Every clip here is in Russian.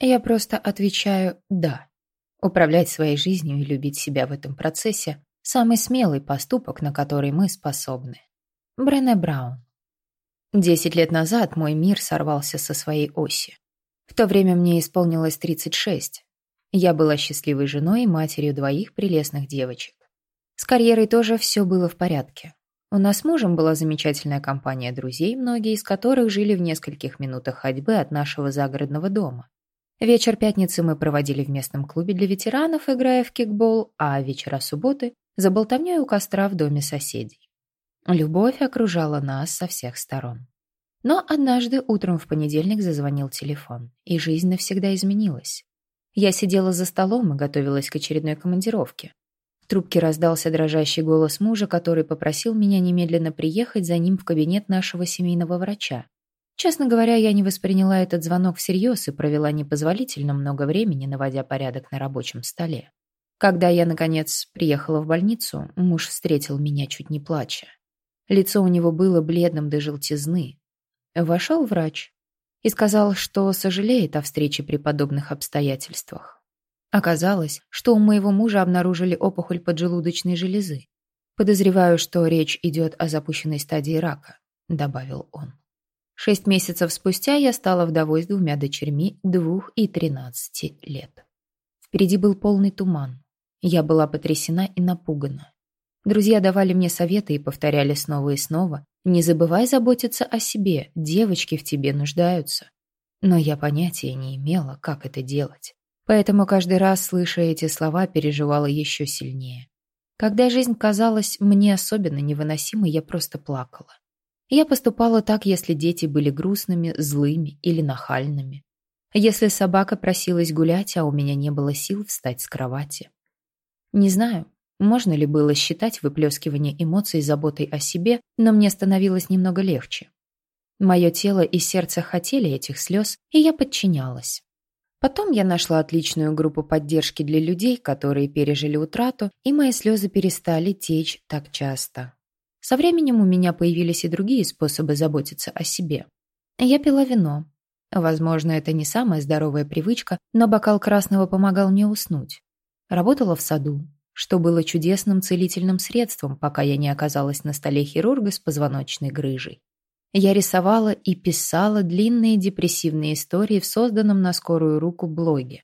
Я просто отвечаю «да». Управлять своей жизнью и любить себя в этом процессе – самый смелый поступок, на который мы способны. Брене Браун. Десять лет назад мой мир сорвался со своей оси. В то время мне исполнилось 36. Я была счастливой женой и матерью двоих прелестных девочек. С карьерой тоже все было в порядке. У нас с мужем была замечательная компания друзей, многие из которых жили в нескольких минутах ходьбы от нашего загородного дома. Вечер пятницы мы проводили в местном клубе для ветеранов, играя в кикбол, а вечера субботы – за болтовнёй у костра в доме соседей. Любовь окружала нас со всех сторон. Но однажды утром в понедельник зазвонил телефон, и жизнь навсегда изменилась. Я сидела за столом и готовилась к очередной командировке. В трубке раздался дрожащий голос мужа, который попросил меня немедленно приехать за ним в кабинет нашего семейного врача. Честно говоря, я не восприняла этот звонок всерьез и провела непозволительно много времени, наводя порядок на рабочем столе. Когда я, наконец, приехала в больницу, муж встретил меня чуть не плача. Лицо у него было бледным до желтизны. Вошел врач и сказал, что сожалеет о встрече при подобных обстоятельствах. Оказалось, что у моего мужа обнаружили опухоль поджелудочной железы. Подозреваю, что речь идет о запущенной стадии рака, добавил он. Шесть месяцев спустя я стала вдовой с двумя дочерьми двух и тринадцати лет. Впереди был полный туман. Я была потрясена и напугана. Друзья давали мне советы и повторяли снова и снова. «Не забывай заботиться о себе, девочки в тебе нуждаются». Но я понятия не имела, как это делать. Поэтому каждый раз, слыша эти слова, переживала еще сильнее. Когда жизнь казалась мне особенно невыносимой, я просто плакала. Я поступала так, если дети были грустными, злыми или нахальными. Если собака просилась гулять, а у меня не было сил встать с кровати. Не знаю, можно ли было считать выплескивание эмоций заботой о себе, но мне становилось немного легче. Мое тело и сердце хотели этих слез, и я подчинялась. Потом я нашла отличную группу поддержки для людей, которые пережили утрату, и мои слезы перестали течь так часто. Со временем у меня появились и другие способы заботиться о себе. Я пила вино. Возможно, это не самая здоровая привычка, но бокал красного помогал мне уснуть. Работала в саду, что было чудесным целительным средством, пока я не оказалась на столе хирурга с позвоночной грыжей. Я рисовала и писала длинные депрессивные истории в созданном на скорую руку блоге.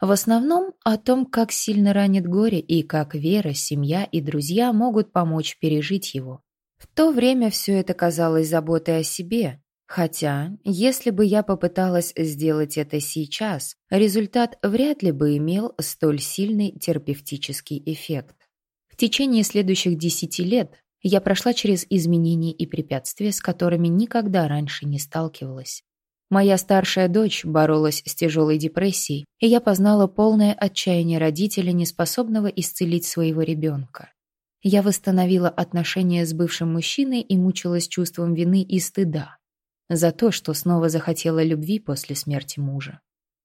В основном о том, как сильно ранит горе и как вера, семья и друзья могут помочь пережить его. В то время все это казалось заботой о себе, хотя, если бы я попыталась сделать это сейчас, результат вряд ли бы имел столь сильный терапевтический эффект. В течение следующих десяти лет я прошла через изменения и препятствия, с которыми никогда раньше не сталкивалась. Моя старшая дочь боролась с тяжелой депрессией, и я познала полное отчаяние родителя, неспособного исцелить своего ребенка. Я восстановила отношения с бывшим мужчиной и мучилась чувством вины и стыда за то, что снова захотела любви после смерти мужа.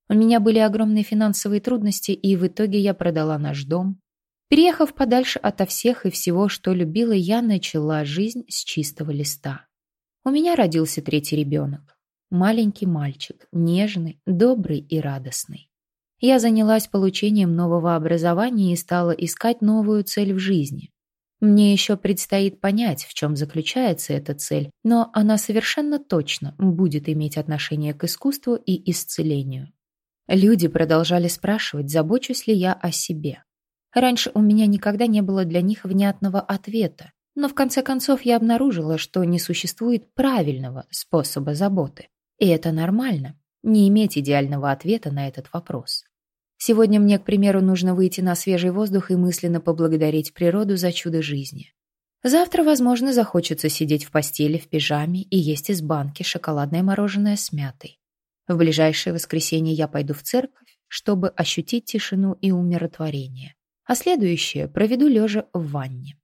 У меня были огромные финансовые трудности, и в итоге я продала наш дом. Переехав подальше ото всех и всего, что любила, я начала жизнь с чистого листа. У меня родился третий ребенок. Маленький мальчик, нежный, добрый и радостный. Я занялась получением нового образования и стала искать новую цель в жизни. Мне еще предстоит понять, в чем заключается эта цель, но она совершенно точно будет иметь отношение к искусству и исцелению. Люди продолжали спрашивать, забочусь ли я о себе. Раньше у меня никогда не было для них внятного ответа, но в конце концов я обнаружила, что не существует правильного способа заботы. И это нормально, не иметь идеального ответа на этот вопрос. Сегодня мне, к примеру, нужно выйти на свежий воздух и мысленно поблагодарить природу за чудо жизни. Завтра, возможно, захочется сидеть в постели в пижаме и есть из банки шоколадное мороженое с мятой. В ближайшее воскресенье я пойду в церковь, чтобы ощутить тишину и умиротворение, а следующее проведу лежа в ванне.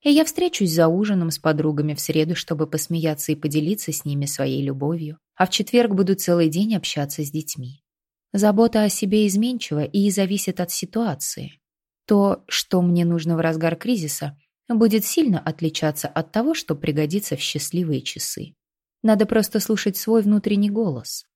И я встречусь за ужином с подругами в среду, чтобы посмеяться и поделиться с ними своей любовью, а в четверг буду целый день общаться с детьми. Забота о себе изменчива и зависит от ситуации. То, что мне нужно в разгар кризиса, будет сильно отличаться от того, что пригодится в счастливые часы. Надо просто слушать свой внутренний голос.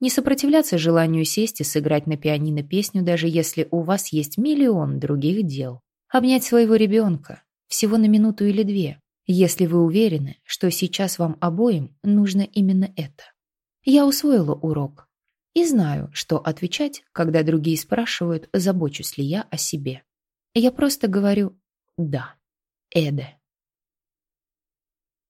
Не сопротивляться желанию сесть и сыграть на пианино песню, даже если у вас есть миллион других дел. Обнять своего ребенка, всего на минуту или две, если вы уверены, что сейчас вам обоим нужно именно это. Я усвоила урок и знаю, что отвечать, когда другие спрашивают, забочусь ли я о себе. Я просто говорю «да». Эде.